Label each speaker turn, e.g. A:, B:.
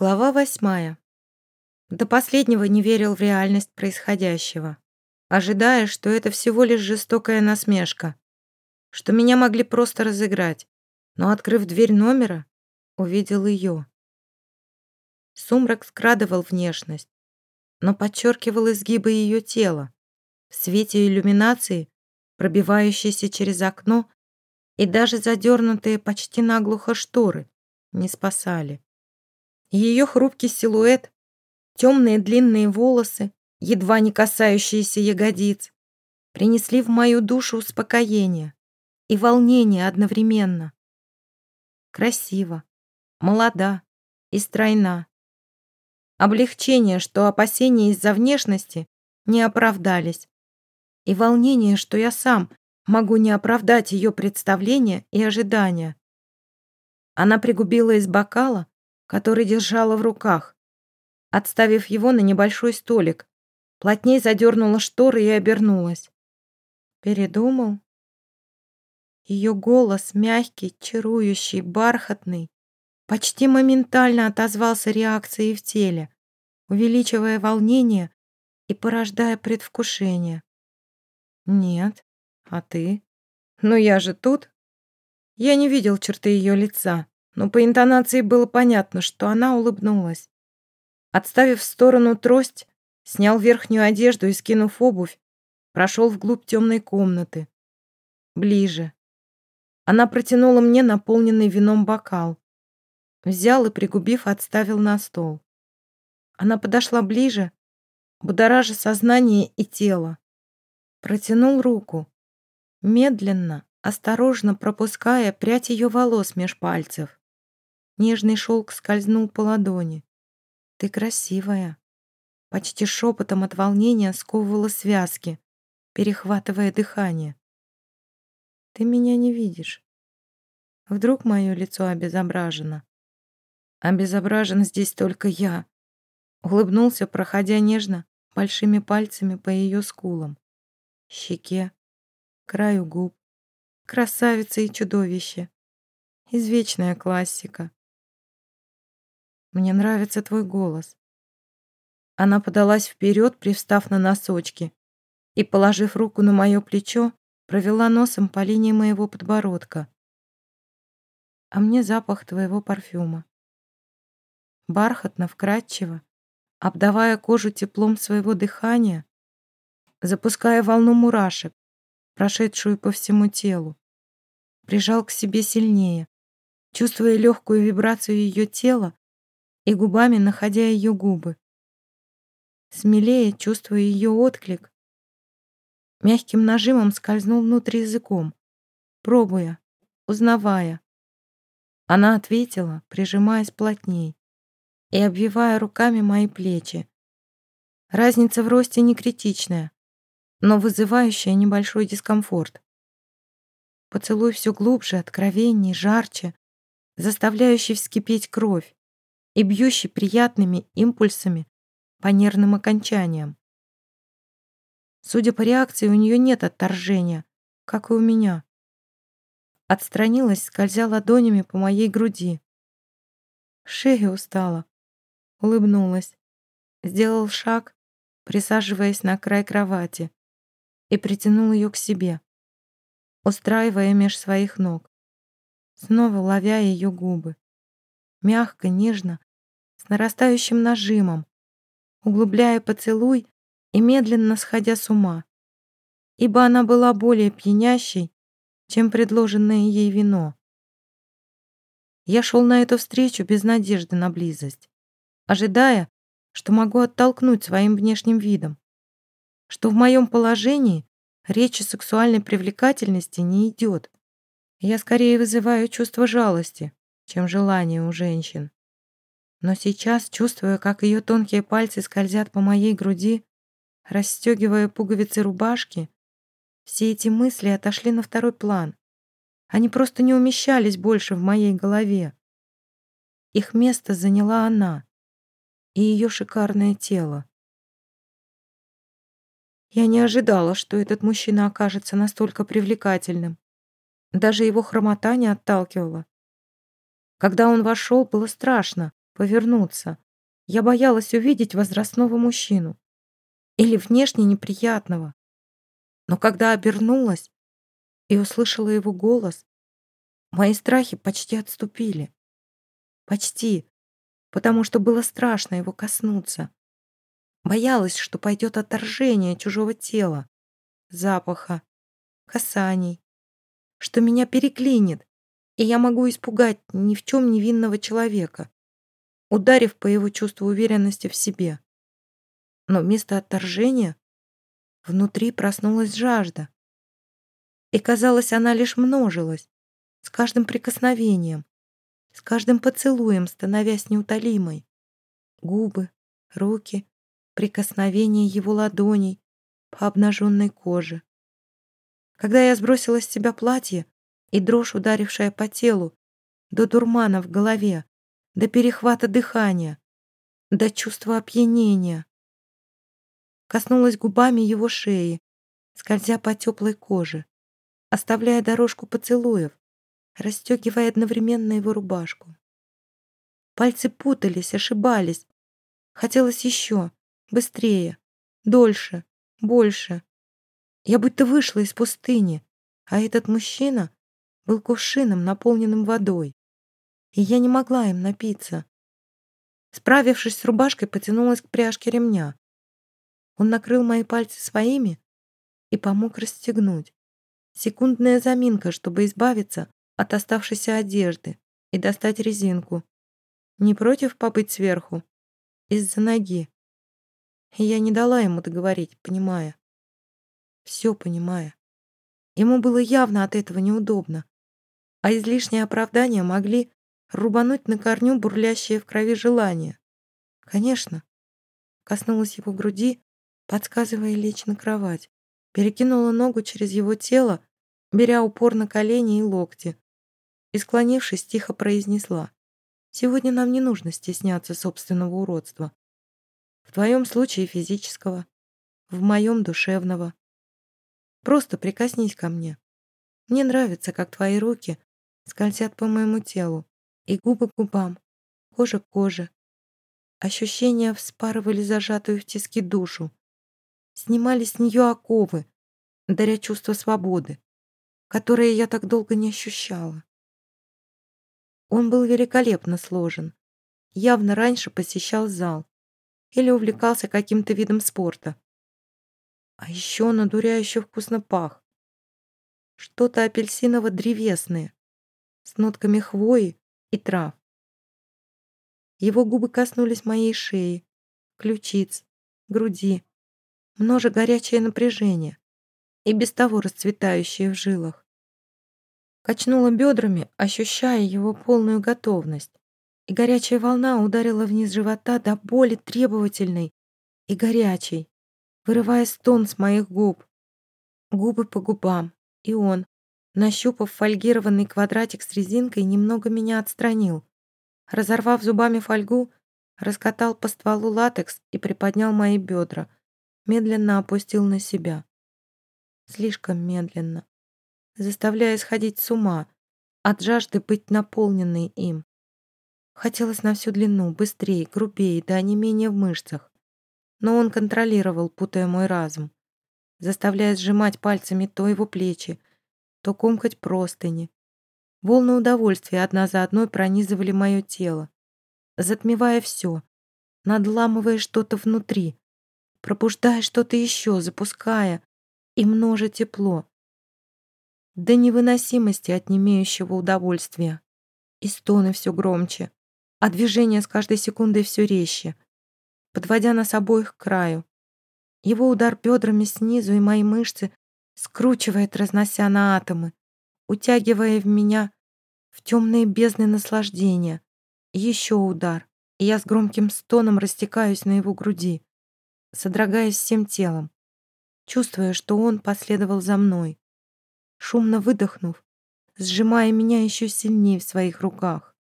A: Глава восьмая. До последнего не верил в реальность происходящего, ожидая, что это всего лишь жестокая насмешка, что меня могли просто разыграть, но, открыв дверь номера, увидел ее. Сумрак скрадывал внешность, но подчеркивал изгибы ее тела, в свете иллюминации, пробивающейся через окно, и даже задернутые почти наглухо шторы не спасали. Ее хрупкий силуэт, темные длинные волосы, едва не касающиеся ягодиц, принесли в мою душу успокоение и волнение одновременно. Красиво, молода и стройна. Облегчение, что опасения из-за внешности не оправдались, и волнение, что я сам могу не оправдать ее представления и ожидания. Она пригубила из бокала, который держала в руках. Отставив его на небольшой столик, плотней задернула шторы и обернулась. Передумал? Ее голос, мягкий, чарующий, бархатный, почти моментально отозвался реакцией в теле, увеличивая волнение и порождая предвкушение. «Нет, а ты? Ну я же тут!» Я не видел черты ее лица, но по интонации было понятно, что она улыбнулась. Отставив в сторону трость, снял верхнюю одежду и, скинув обувь, прошел вглубь темной комнаты. Ближе. Она протянула мне наполненный вином бокал. Взял и, пригубив, отставил на стол. Она подошла ближе, будоража сознание и тело. Протянул руку. Медленно, осторожно пропуская прядь ее волос меж пальцев. Нежный шелк скользнул по ладони. «Ты красивая!» Почти шепотом от волнения сковывала связки, перехватывая дыхание. «Ты меня не видишь. Вдруг мое лицо обезображено?» «Обезображен здесь только я», — улыбнулся, проходя нежно большими пальцами по ее скулам, щеке, краю губ. Красавица и чудовище. Извечная классика. Мне нравится твой голос». Она подалась вперед, привстав на носочки, и, положив руку на мое плечо, провела носом по линии моего подбородка. А мне запах твоего парфюма. Бархатно, вкрадчиво, обдавая кожу теплом своего дыхания, запуская волну мурашек, прошедшую по всему телу. Прижал к себе сильнее, чувствуя легкую вибрацию ее тела и губами находя ее губы. Смелее, чувствуя ее отклик, мягким нажимом скользнул внутрь языком, пробуя, узнавая. Она ответила, прижимаясь плотней и обвивая руками мои плечи. Разница в росте не критичная, но вызывающая небольшой дискомфорт. Поцелуй все глубже, откровенней, жарче, заставляющий вскипеть кровь и бьющий приятными импульсами по нервным окончаниям. Судя по реакции, у нее нет отторжения, как и у меня. Отстранилась, скользя ладонями по моей груди. Шея устала. Улыбнулась. Сделал шаг, присаживаясь на край кровати, и притянул ее к себе, устраивая меж своих ног, снова ловя ее губы. Мягко, нежно, с нарастающим нажимом, углубляя поцелуй и медленно сходя с ума, ибо она была более пьянящей, чем предложенное ей вино. Я шел на эту встречу без надежды на близость, ожидая, что могу оттолкнуть своим внешним видом, что в моем положении речь о сексуальной привлекательности не идет. Я скорее вызываю чувство жалости, чем желание у женщин. Но сейчас, чувствуя, как ее тонкие пальцы скользят по моей груди, расстегивая пуговицы рубашки, все эти мысли отошли на второй план. Они просто не умещались больше в моей голове. Их место заняла она и ее шикарное тело. Я не ожидала, что этот мужчина окажется настолько привлекательным. Даже его хромота не отталкивала. Когда он вошел, было страшно, повернуться. Я боялась увидеть возрастного мужчину. Или внешне неприятного. Но когда обернулась и услышала его голос, мои страхи почти отступили. Почти, потому что было страшно его коснуться. Боялась, что пойдет отторжение чужого тела, запаха, касаний, что меня переклинит, и я могу испугать ни в чем невинного человека, ударив по его чувству уверенности в себе. Но вместо отторжения внутри проснулась жажда. И, казалось, она лишь множилась, с каждым прикосновением, с каждым поцелуем становясь неутолимой. Губы, руки, прикосновение его ладоней по обнаженной коже. Когда я сбросила с себя платье, и дрожь, ударившая по телу, до дурмана в голове, до перехвата дыхания, до чувства опьянения. Коснулась губами его шеи, скользя по теплой коже, оставляя дорожку поцелуев, расстегивая одновременно его рубашку. Пальцы путались, ошибались. Хотелось еще, быстрее, дольше, больше. Я будто вышла из пустыни, а этот мужчина был кувшином, наполненным водой. И я не могла им напиться. Справившись с рубашкой, потянулась к пряжке ремня. Он накрыл мои пальцы своими и помог расстегнуть. Секундная заминка, чтобы избавиться от оставшейся одежды и достать резинку. Не против побыть сверху? Из-за ноги. Я не дала ему договорить, понимая все понимая. Ему было явно от этого неудобно, а излишние оправдания могли рубануть на корню бурлящее в крови желание. Конечно. Коснулась его груди, подсказывая лечь на кровать. Перекинула ногу через его тело, беря упор на колени и локти. И, склонившись, тихо произнесла. «Сегодня нам не нужно стесняться собственного уродства. В твоем случае физического, в моем душевного. Просто прикоснись ко мне. Мне нравится, как твои руки скользят по моему телу, и губы к губам, кожа к коже. Ощущения вспарывали зажатую в тиски душу, снимали с нее оковы, даря чувство свободы, которое я так долго не ощущала. Он был великолепно сложен, явно раньше посещал зал или увлекался каким-то видом спорта. А еще он одуряюще вкусно пах. Что-то апельсиново-древесное, с нотками хвои и трав. Его губы коснулись моей шеи, ключиц, груди, множе горячее напряжение и без того расцветающее в жилах. Качнула бедрами, ощущая его полную готовность, и горячая волна ударила вниз живота до боли требовательной и горячей вырывая стон с моих губ. Губы по губам. И он, нащупав фольгированный квадратик с резинкой, немного меня отстранил. Разорвав зубами фольгу, раскатал по стволу латекс и приподнял мои бедра. Медленно опустил на себя. Слишком медленно. Заставляя сходить с ума от жажды быть наполненной им. Хотелось на всю длину, быстрее, грубее, да не менее в мышцах но он контролировал, путая мой разум, заставляя сжимать пальцами то его плечи, то комкать простыни. Волны удовольствия одна за одной пронизывали мое тело, затмевая все, надламывая что-то внутри, пробуждая что-то еще, запуская и множе тепло. До невыносимости от немеющего удовольствия. И стоны все громче, а движения с каждой секундой все резче — подводя нас обоих к краю. Его удар бедрами снизу и мои мышцы скручивает, разнося на атомы, утягивая в меня в темные бездны наслаждения. Еще удар, и я с громким стоном растекаюсь на его груди, содрогаясь всем телом, чувствуя, что он последовал за мной. Шумно выдохнув, сжимая меня еще сильнее в своих руках.